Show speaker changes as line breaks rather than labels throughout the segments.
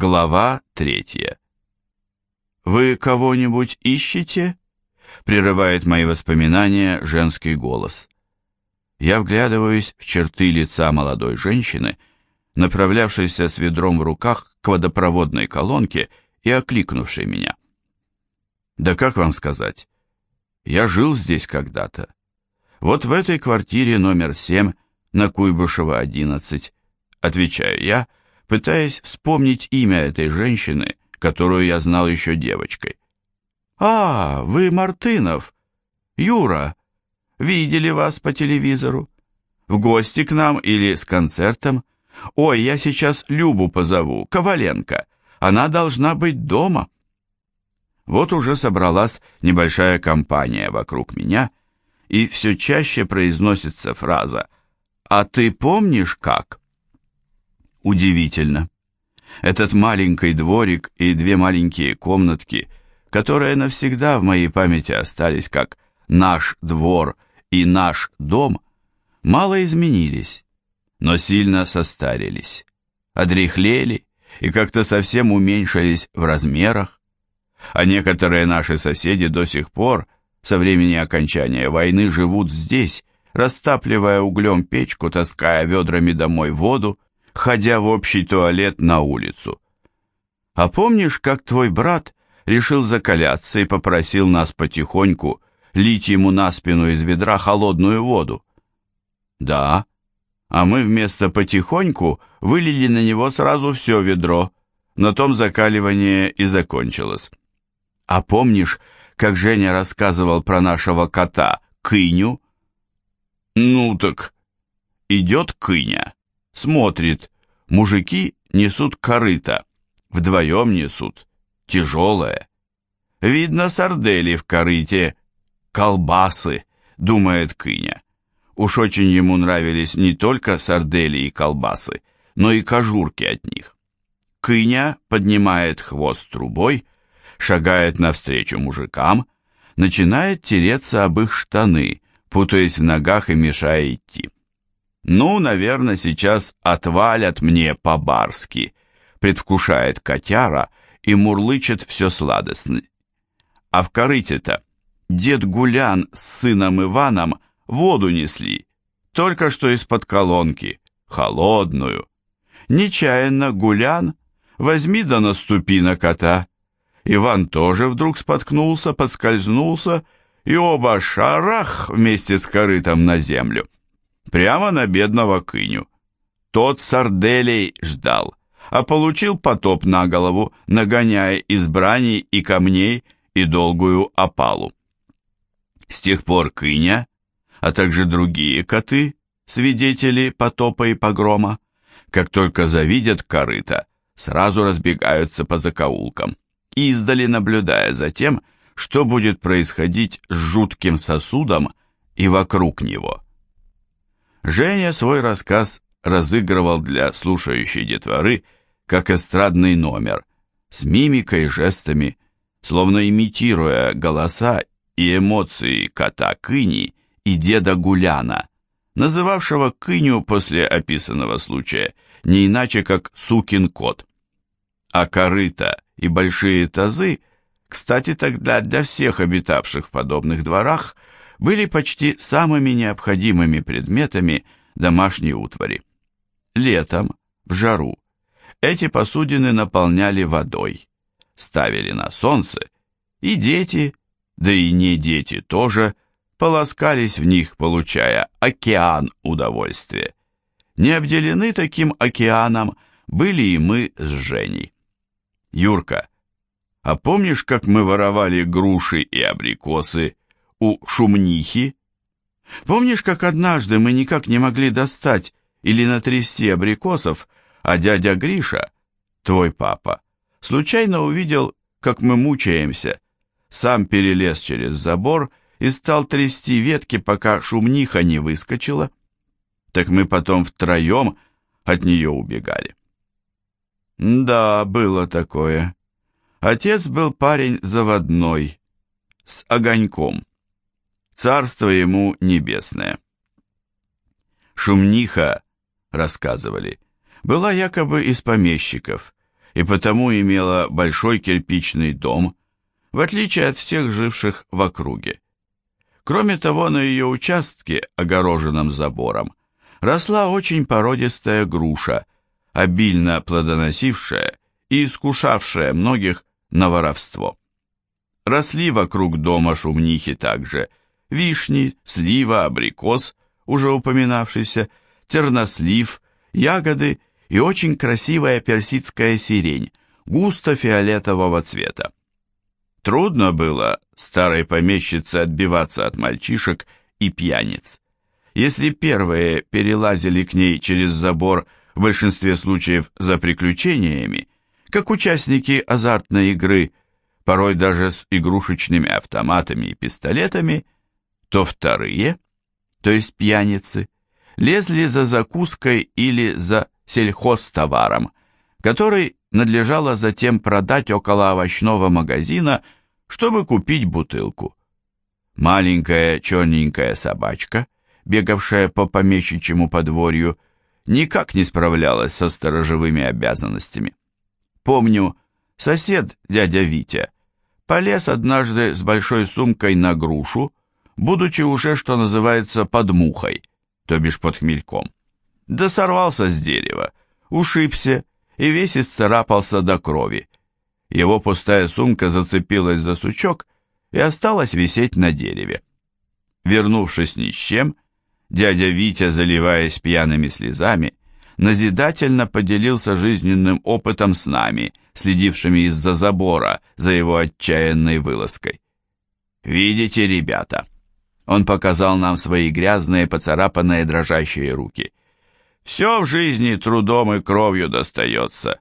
Глава третья. «Вы кого-нибудь ищете?» — прерывает мои воспоминания женский голос. Я вглядываюсь в черты лица молодой женщины, направлявшейся с ведром в руках к водопроводной колонке и окликнувшей меня. «Да как вам сказать? Я жил здесь когда-то. Вот в этой квартире номер семь на Куйбышева, 11, отвечаю я, пытаясь вспомнить имя этой женщины, которую я знал еще девочкой. «А, вы Мартынов! Юра! Видели вас по телевизору? В гости к нам или с концертом? Ой, я сейчас Любу позову, Коваленко. Она должна быть дома». Вот уже собралась небольшая компания вокруг меня, и все чаще произносится фраза «А ты помнишь как?» Удивительно. Этот маленький дворик и две маленькие комнатки, которые навсегда в моей памяти остались как «наш двор» и «наш дом», мало изменились, но сильно состарились, одряхлели и как-то совсем уменьшились в размерах, а некоторые наши соседи до сих пор, со времени окончания войны, живут здесь, растапливая углем печку, таская ведрами домой воду, ходя в общий туалет на улицу. А помнишь, как твой брат решил закаляться и попросил нас потихоньку лить ему на спину из ведра холодную воду? Да, а мы вместо потихоньку вылили на него сразу все ведро, на том закаливание и закончилось. А помнишь, как Женя рассказывал про нашего кота, Кыню? Ну так, идет Кыня смотрит, мужики несут корыто, вдвоем несут, тяжелое. Видно сардели в корыте, колбасы, думает Кыня. Уж очень ему нравились не только сардели и колбасы, но и кожурки от них. Кыня поднимает хвост трубой, шагает навстречу мужикам, начинает тереться об их штаны, путаясь в ногах и мешая идти. Ну, наверное, сейчас отвалят мне по-барски, предвкушает котяра и мурлычет все сладостно. А в корыте-то дед Гулян с сыном Иваном воду несли, только что из-под колонки, холодную. Нечаянно Гулян, возьми да наступи на кота. Иван тоже вдруг споткнулся, подскользнулся, и оба шарах вместе с корытом на землю прямо на бедного Кыню. Тот сарделей ждал, а получил потоп на голову, нагоняя избраний и камней и долгую опалу. С тех пор Кыня, а также другие коты, свидетели потопа и погрома, как только завидят корыто, сразу разбегаются по закоулкам, издали наблюдая за тем, что будет происходить с жутким сосудом и вокруг него. Женя свой рассказ разыгрывал для слушающей детворы как эстрадный номер, с мимикой и жестами, словно имитируя голоса и эмоции кота Кыни и деда Гуляна, называвшего Кыню после описанного случая не иначе как «сукин кот». А корыта и большие тазы, кстати, тогда для всех обитавших в подобных дворах – были почти самыми необходимыми предметами домашней утвари. Летом, в жару, эти посудины наполняли водой, ставили на солнце, и дети, да и не дети тоже, полоскались в них, получая океан удовольствия. Не обделены таким океаном были и мы с Женей. Юрка, а помнишь, как мы воровали груши и абрикосы у шумнихи. Помнишь, как однажды мы никак не могли достать или натрясти абрикосов, а дядя Гриша, твой папа, случайно увидел, как мы мучаемся, сам перелез через забор и стал трясти ветки, пока шумниха не выскочила? Так мы потом втроем от нее убегали. Да, было такое. Отец был парень заводной, с огоньком. Царство ему небесное. Шумниха, рассказывали, была якобы из помещиков, и потому имела большой кирпичный дом, в отличие от всех живших в округе. Кроме того, на ее участке, огороженном забором, росла очень породистая груша, обильно плодоносившая и искушавшая многих на воровство. Росли вокруг дома шумнихи также вишни, слива, абрикос, уже упоминавшийся, тернослив, ягоды и очень красивая персидская сирень, густо фиолетового цвета. Трудно было старой помещице отбиваться от мальчишек и пьяниц. Если первые перелазили к ней через забор в большинстве случаев за приключениями, как участники азартной игры, порой даже с игрушечными автоматами и пистолетами, то вторые, то есть пьяницы, лезли за закуской или за сельхозтоваром, который надлежало затем продать около овощного магазина, чтобы купить бутылку. Маленькая черненькая собачка, бегавшая по помещичьему подворью, никак не справлялась со сторожевыми обязанностями. Помню, сосед, дядя Витя, полез однажды с большой сумкой на грушу, будучи уже, что называется, под мухой, то бишь под хмельком. Да сорвался с дерева, ушибся и весь исцарапался до крови. Его пустая сумка зацепилась за сучок и осталась висеть на дереве. Вернувшись ни с чем, дядя Витя, заливаясь пьяными слезами, назидательно поделился жизненным опытом с нами, следившими из-за забора за его отчаянной вылазкой. «Видите, ребята?» Он показал нам свои грязные, поцарапанные, дрожащие руки. Все в жизни трудом и кровью достается.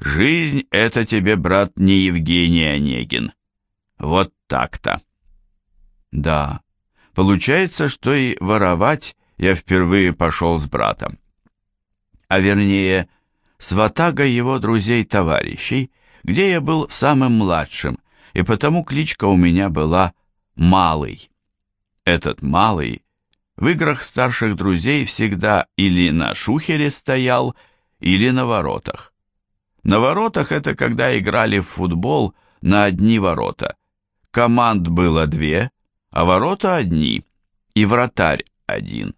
Жизнь — это тебе, брат, не Евгений Онегин. Вот так-то. Да, получается, что и воровать я впервые пошел с братом. А вернее, с ватагой его друзей-товарищей, где я был самым младшим, и потому кличка у меня была «Малый». Этот «Малый» в играх старших друзей всегда или на шухере стоял, или на воротах. На воротах это когда играли в футбол на одни ворота. Команд было две, а ворота одни, и вратарь один.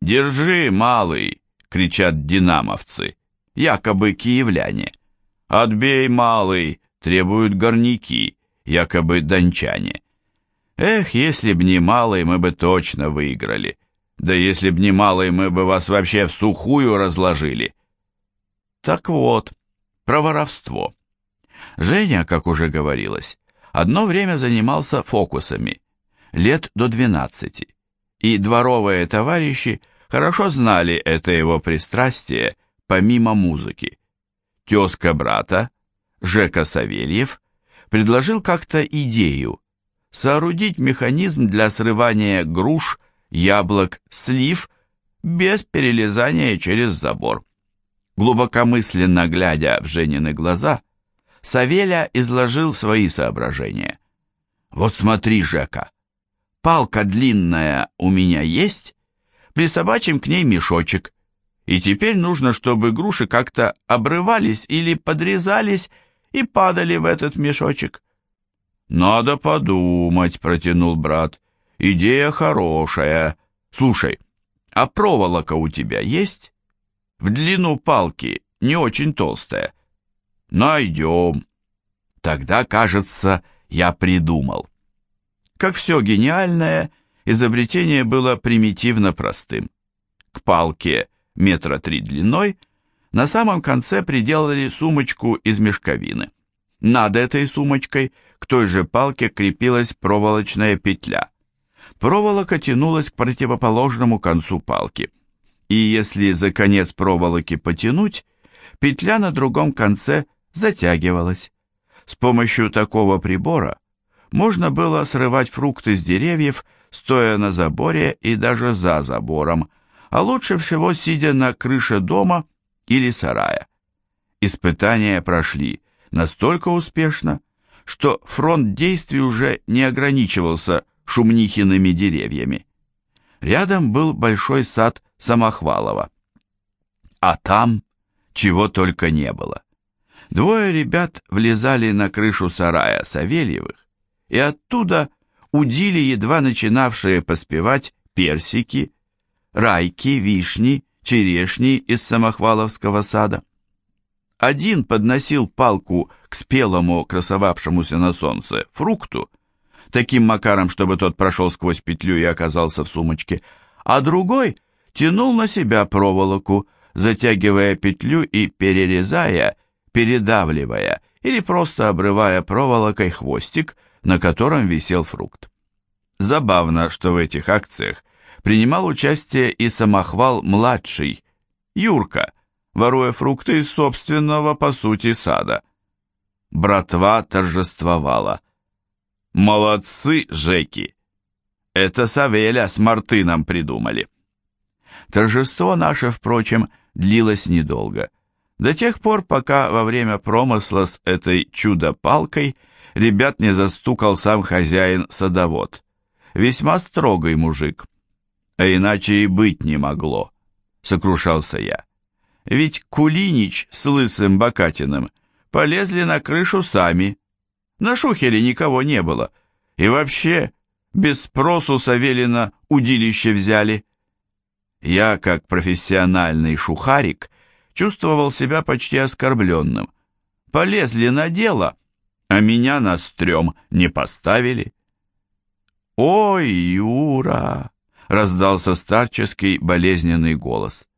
«Держи, малый!» — кричат динамовцы, якобы киевляне. «Отбей, малый!» — требуют горняки, якобы дончане. Эх, если б не малый, мы бы точно выиграли. Да если б не малый, мы бы вас вообще в сухую разложили. Так вот, про воровство. Женя, как уже говорилось, одно время занимался фокусами, лет до 12, и дворовые товарищи хорошо знали это его пристрастие помимо музыки. Тезка брата, Жека Савельев, предложил как-то идею соорудить механизм для срывания груш, яблок, слив без перелезания через забор. Глубокомысленно глядя в Женины глаза, Савеля изложил свои соображения. «Вот смотри, Жека, палка длинная у меня есть, присобачим к ней мешочек, и теперь нужно, чтобы груши как-то обрывались или подрезались и падали в этот мешочек. «Надо подумать», — протянул брат. «Идея хорошая. Слушай, а проволока у тебя есть? В длину палки, не очень толстая». «Найдем». Тогда, кажется, я придумал. Как все гениальное, изобретение было примитивно простым. К палке метра три длиной на самом конце приделали сумочку из мешковины. Над этой сумочкой – к той же палке крепилась проволочная петля. Проволока тянулась к противоположному концу палки. И если за конец проволоки потянуть, петля на другом конце затягивалась. С помощью такого прибора можно было срывать фрукты с деревьев, стоя на заборе и даже за забором, а лучше всего сидя на крыше дома или сарая. Испытания прошли настолько успешно, что фронт действий уже не ограничивался Шумнихиными деревьями. Рядом был большой сад Самохвалова. А там чего только не было. Двое ребят влезали на крышу сарая Савельевых, и оттуда удили едва начинавшие поспевать персики, райки, вишни, черешни из самохваловского сада. Один подносил палку к спелому, красовавшемуся на солнце, фрукту, таким макаром, чтобы тот прошел сквозь петлю и оказался в сумочке, а другой тянул на себя проволоку, затягивая петлю и перерезая, передавливая или просто обрывая проволокой хвостик, на котором висел фрукт. Забавно, что в этих акциях принимал участие и самохвал-младший, Юрка, воруя фрукты из собственного, по сути, сада. Братва торжествовала. «Молодцы, Жеки! Это Савеля с Мартыном придумали». Торжество наше, впрочем, длилось недолго. До тех пор, пока во время промысла с этой чудо-палкой ребят не застукал сам хозяин-садовод. Весьма строгий мужик. А иначе и быть не могло, сокрушался я. Ведь Кулинич с лысым Бакатиным полезли на крышу сами. На шухере никого не было. И вообще, без спросу Савелина удилище взяли. Я, как профессиональный шухарик, чувствовал себя почти оскорбленным. Полезли на дело, а меня на стрём не поставили. «Ой, Юра!» — раздался старческий болезненный голос.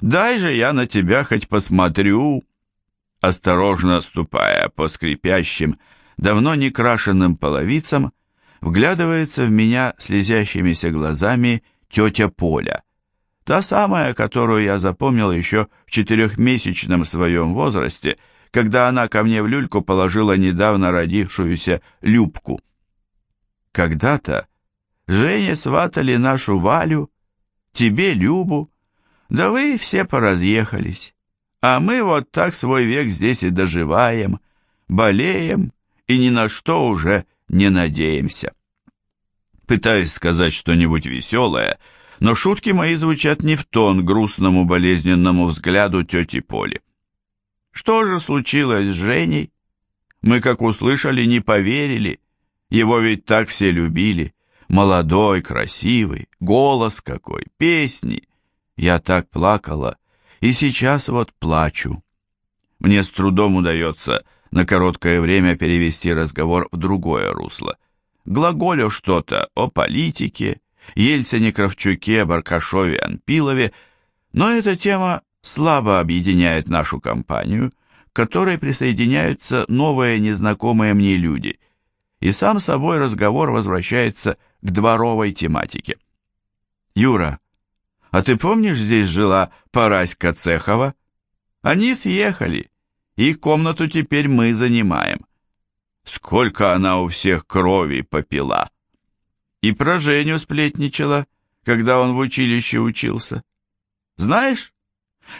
Дай же я на тебя хоть посмотрю. Осторожно ступая по скрипящим, давно не крашенным половицам, вглядывается в меня слезящимися глазами тетя Поля. Та самая, которую я запомнил еще в четырехмесячном своем возрасте, когда она ко мне в люльку положила недавно родившуюся Любку. Когда-то Жене сватали нашу Валю, тебе Любу, да вы все поразъехались, а мы вот так свой век здесь и доживаем, болеем и ни на что уже не надеемся. Пытаюсь сказать что-нибудь веселое, но шутки мои звучат не в тон грустному болезненному взгляду тети Поли. Что же случилось с Женей? Мы, как услышали, не поверили. Его ведь так все любили. Молодой, красивый, голос какой, песни. Я так плакала, и сейчас вот плачу. Мне с трудом удается на короткое время перевести разговор в другое русло. Глаголю что-то о политике, Ельцине, Кравчуке, Баркашове, Анпилове, но эта тема слабо объединяет нашу компанию, к которой присоединяются новые незнакомые мне люди, и сам собой разговор возвращается к дворовой тематике. «Юра, а ты помнишь, здесь жила Параська Цехова? Они съехали, и комнату теперь мы занимаем. Сколько она у всех крови попила. И про Женю сплетничала, когда он в училище учился. Знаешь?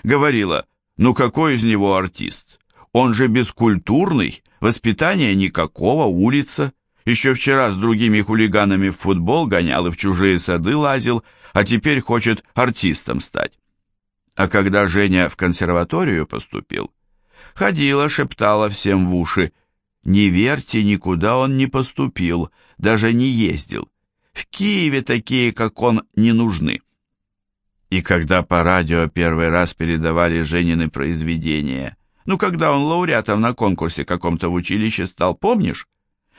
Говорила, ну какой из него артист? Он же бескультурный, воспитания никакого, улица. Еще вчера с другими хулиганами в футбол гонял и в чужие сады лазил, а теперь хочет артистом стать. А когда Женя в консерваторию поступил, ходила, шептала всем в уши, «Не верьте, никуда он не поступил, даже не ездил. В Киеве такие, как он, не нужны». И когда по радио первый раз передавали Женины произведения, ну, когда он лауреатом на конкурсе каком-то в училище стал, помнишь?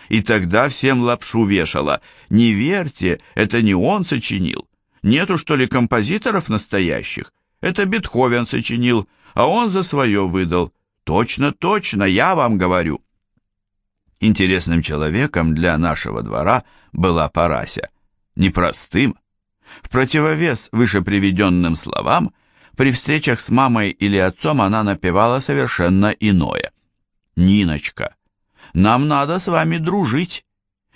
И тогда всем лапшу вешала. Не верьте, это не он сочинил. Нету, что ли, композиторов настоящих? Это Бетховен сочинил, а он за свое выдал. Точно, точно, я вам говорю. Интересным человеком для нашего двора была Парася. Непростым. В противовес выше приведенным словам, при встречах с мамой или отцом она напевала совершенно иное. «Ниночка, нам надо с вами дружить,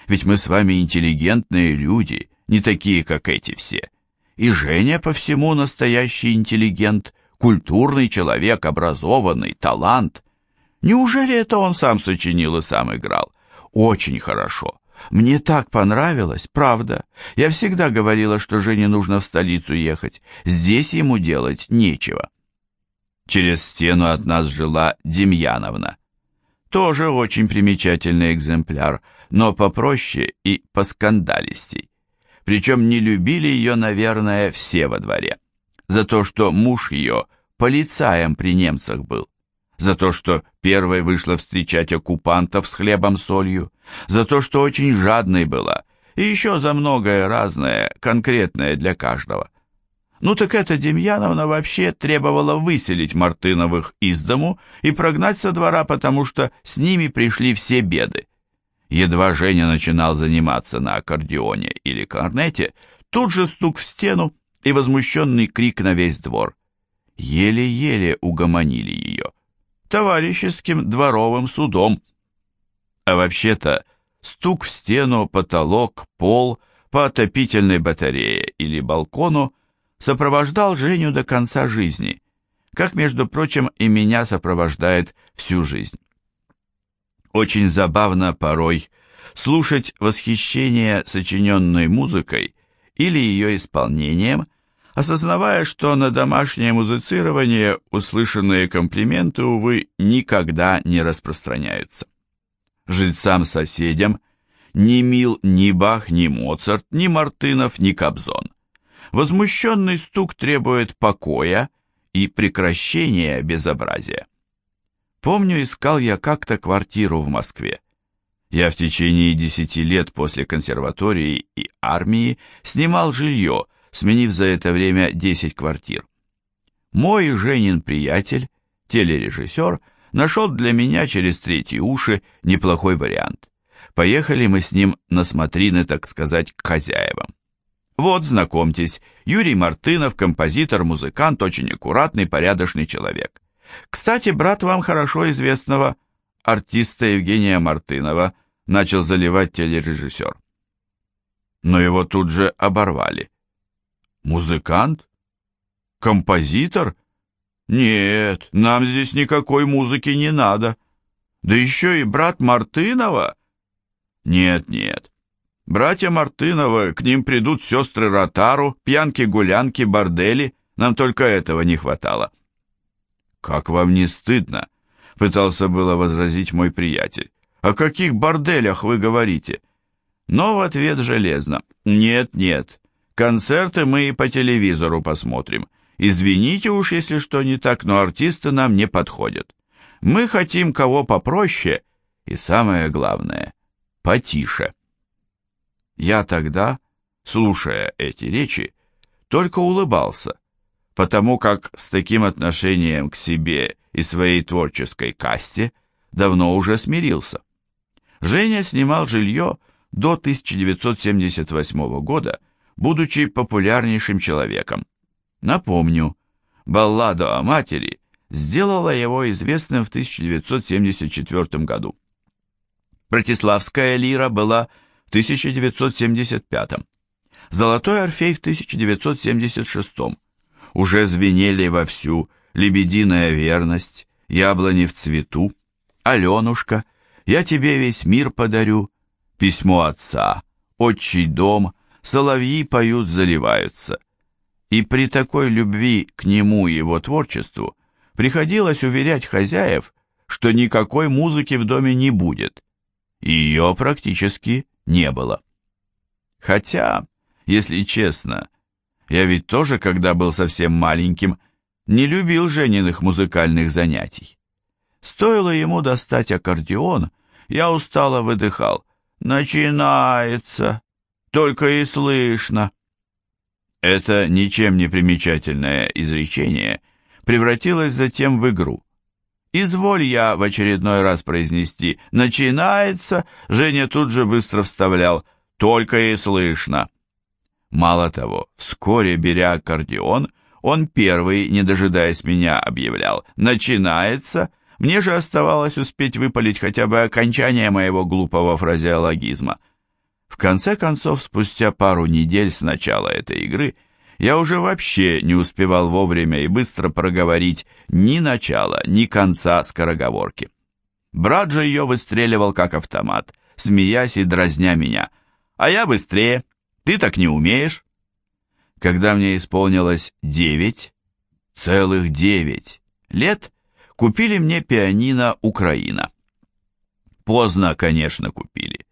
ведь мы с вами интеллигентные люди, не такие, как эти все. И Женя по всему настоящий интеллигент, культурный человек, образованный, талант. Неужели это он сам сочинил и сам играл? Очень хорошо. Мне так понравилось, правда. Я всегда говорила, что Жене нужно в столицу ехать. Здесь ему делать нечего. Через стену от нас жила Демьяновна, тоже очень примечательный экземпляр, но попроще и поскандалистей. Причем не любили ее, наверное, все во дворе. За то, что муж ее полицаем при немцах был. За то, что первой вышла встречать оккупантов с хлебом-солью. За то, что очень жадной была. И еще за многое разное, конкретное для каждого. Ну так эта Демьяновна вообще требовала выселить Мартыновых из дому и прогнать со двора, потому что с ними пришли все беды. Едва Женя начинал заниматься на аккордеоне или корнете, тут же стук в стену и возмущенный крик на весь двор. Еле-еле угомонили ее. Товарищеским дворовым судом. А вообще-то стук в стену, потолок, пол по отопительной батарее или балкону сопровождал Женю до конца жизни, как, между прочим, и меня сопровождает всю жизнь. Очень забавно порой слушать восхищение сочиненной музыкой или ее исполнением, осознавая, что на домашнее музицирование услышанные комплименты, увы, никогда не распространяются. Жильцам-соседям ни мил ни Бах, ни Моцарт, ни Мартынов, ни Кобзон. Возмущенный стук требует покоя и прекращения безобразия. Помню, искал я как-то квартиру в Москве. Я в течение десяти лет после консерватории и армии снимал жилье, сменив за это время десять квартир. Мой Женин приятель, телережиссер, нашел для меня через третьи уши неплохой вариант. Поехали мы с ним на смотрины, так сказать, к хозяевам. Вот, знакомьтесь, Юрий Мартынов, композитор, музыкант, очень аккуратный, порядочный человек. Кстати, брат вам хорошо известного артиста Евгения Мартынова начал заливать телережиссер. Но его тут же оборвали. Музыкант? Композитор? Нет, нам здесь никакой музыки не надо. Да еще и брат Мартынова? Нет, нет. Братья Мартыновы, к ним придут сестры Ротару, пьянки-гулянки, бордели. Нам только этого не хватало. «Как вам не стыдно?» — пытался было возразить мой приятель. «О каких борделях вы говорите?» Но в ответ железно. «Нет, нет, концерты мы и по телевизору посмотрим. Извините уж, если что не так, но артисты нам не подходят. Мы хотим кого попроще и, самое главное, потише». Я тогда, слушая эти речи, только улыбался, потому как с таким отношением к себе и своей творческой касте давно уже смирился. Женя снимал жилье до 1978 года, будучи популярнейшим человеком. Напомню, баллада о матери сделала его известным в 1974 году. Братиславская лира была в 1975, Золотой Орфей в 1976, уже звенели вовсю «Лебединая верность», «Яблони в цвету», «Аленушка», «Я тебе весь мир подарю», «Письмо отца», «Отчий дом», «Соловьи поют, заливаются». И при такой любви к нему и его творчеству приходилось уверять хозяев, что никакой музыки в доме не будет. Ее практически не было. Хотя, если честно, я ведь тоже, когда был совсем маленьким, не любил Жениных музыкальных занятий. Стоило ему достать аккордеон, я устало выдыхал. «Начинается! Только и слышно!» Это ничем не примечательное изречение превратилось затем в игру. Изволь я в очередной раз произнести. «начинается», Женя тут же быстро вставлял. «только и слышно». Мало того, вскоре, беря аккордеон, он первый, не дожидаясь меня, объявлял. «начинается», мне же оставалось успеть выпалить хотя бы окончание моего глупого фразеологизма. В конце концов, спустя пару недель с начала этой игры, я уже вообще не успевал вовремя и быстро проговорить ни начала, ни конца скороговорки. Брат же ее выстреливал как автомат, смеясь и дразня меня. А я быстрее, ты так не умеешь. Когда мне исполнилось девять, целых девять лет, купили мне пианино «Украина». Поздно, конечно, купили.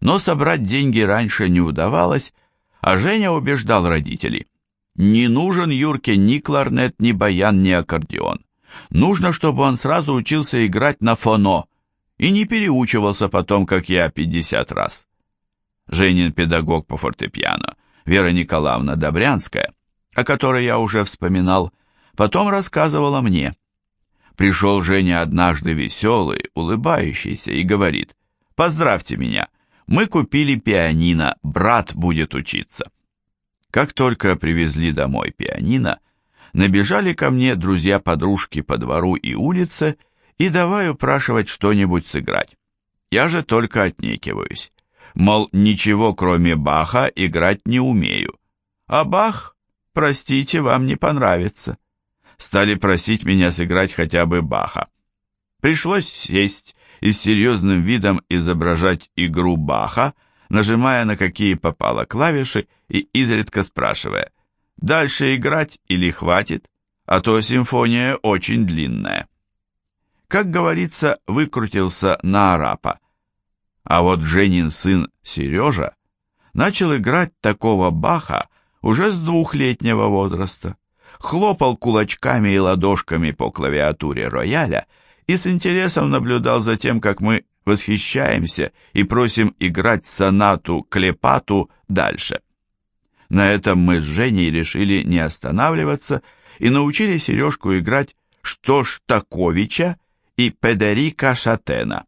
Но собрать деньги раньше не удавалось, а Женя убеждал родителей. Не нужен Юрке ни кларнет, ни баян, ни аккордеон. Нужно, чтобы он сразу учился играть на фоно и не переучивался потом, как я, 50 раз. Женин педагог по фортепиано, Вера Николаевна Добрянская, о которой я уже вспоминал, потом рассказывала мне. Пришел Женя однажды веселый, улыбающийся и говорит, «Поздравьте меня, мы купили пианино, брат будет учиться». Как только привезли домой пианино, набежали ко мне друзья-подружки по двору и улице и давай упрашивать что-нибудь сыграть. Я же только отнекиваюсь. Мол, ничего кроме Баха играть не умею. А Бах, простите, вам не понравится. Стали просить меня сыграть хотя бы Баха. Пришлось сесть и с серьезным видом изображать игру Баха, нажимая на какие попало клавиши и изредка спрашивая, дальше играть или хватит, а то симфония очень длинная. Как говорится, выкрутился на арапа. А вот Женин сын Сережа начал играть такого Баха уже с двухлетнего возраста, хлопал кулачками и ладошками по клавиатуре рояля и с интересом наблюдал за тем, как мы восхищаемся и просим играть сонату Клепату дальше. На этом мы с Женей решили не останавливаться и научили Сережку играть Штоштаковича и Педерика Шатена.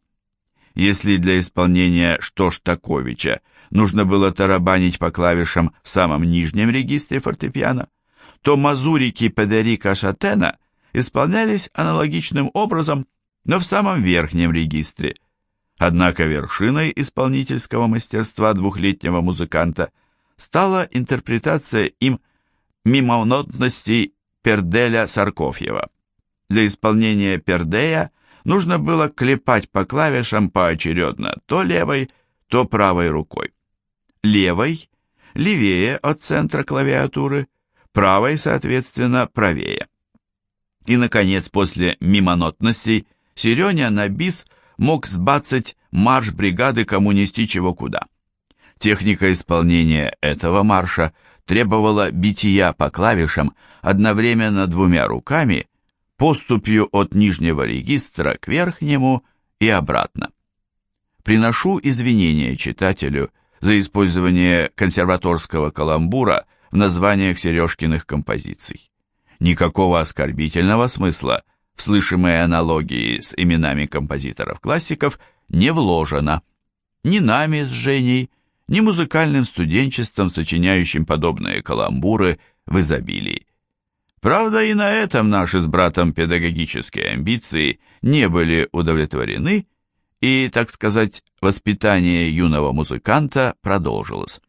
Если для исполнения Штоштаковича нужно было тарабанить по клавишам в самом нижнем регистре фортепиано, то мазурики Педерика Шатена исполнялись аналогичным образом, но в самом верхнем регистре – Однако вершиной исполнительского мастерства двухлетнего музыканта стала интерпретация им мимонотностей Перделя Саркофьева. Для исполнения Пердея нужно было клепать по клавишам поочередно то левой, то правой рукой. Левой – левее от центра клавиатуры, правой, соответственно, правее. И, наконец, после мимонотностей Сереня на бис – мог сбацать марш бригады кому нести чего куда. Техника исполнения этого марша требовала бития по клавишам одновременно двумя руками, поступью от нижнего регистра к верхнему и обратно. Приношу извинения читателю за использование консерваторского каламбура в названиях Сережкиных композиций. Никакого оскорбительного смысла слышимые аналогии с именами композиторов-классиков не вложено. Ни нами с Женей, ни музыкальным студенчеством, сочиняющим подобные каламбуры в изобилии. Правда, и на этом наши с братом педагогические амбиции не были удовлетворены, и, так сказать, воспитание юного музыканта продолжилось.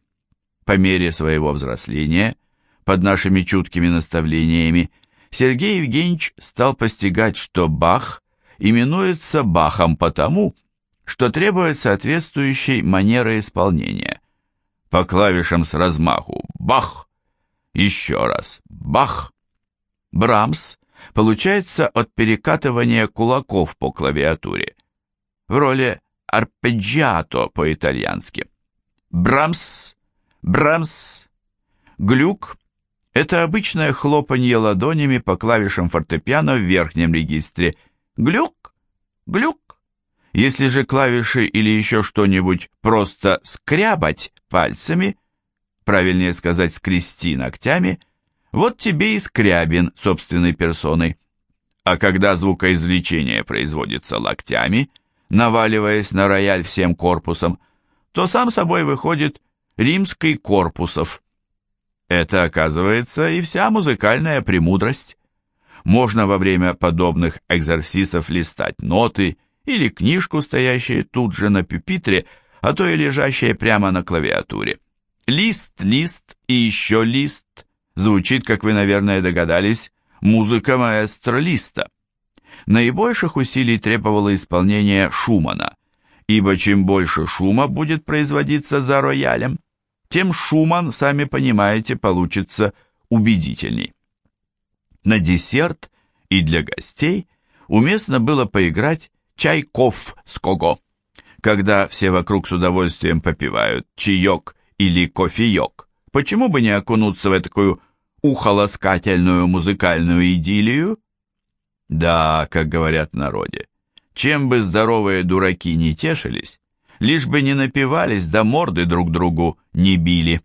По мере своего взросления, под нашими чуткими наставлениями, Сергей Евгеньевич стал постигать, что Бах именуется Бахом потому, что требует соответствующей манеры исполнения. По клавишам с размаху «Бах!» Еще раз «Бах!» Брамс получается от перекатывания кулаков по клавиатуре в роли арпеджиато по-итальянски. Брамс, Брамс, Глюк это обычное хлопанье ладонями по клавишам фортепиано в верхнем регистре. Глюк, глюк. Если же клавиши или еще что-нибудь просто скрябать пальцами, правильнее сказать скрести ногтями, вот тебе и скрябин собственной персоной. А когда звукоизвлечение производится локтями, наваливаясь на рояль всем корпусом, то сам собой выходит римский корпусов. Это, оказывается, и вся музыкальная премудрость. Можно во время подобных экзорсисов листать ноты или книжку, стоящую тут же на пюпитре, а то и лежащая прямо на клавиатуре. Лист, лист и еще лист. Звучит, как вы, наверное, догадались, музыка маэстро Листа. Наибольших усилий требовало исполнение Шумана, ибо чем больше шума будет производиться за роялем, тем Шуман, сами понимаете, получится убедительней. На десерт и для гостей уместно было поиграть чайков с кого. когда все вокруг с удовольствием попивают чаек или кофеек, почему бы не окунуться в такую ухолоскательную музыкальную идиллию? Да, как говорят в народе, чем бы здоровые дураки не тешились, лишь бы не напивались, да морды друг другу не били.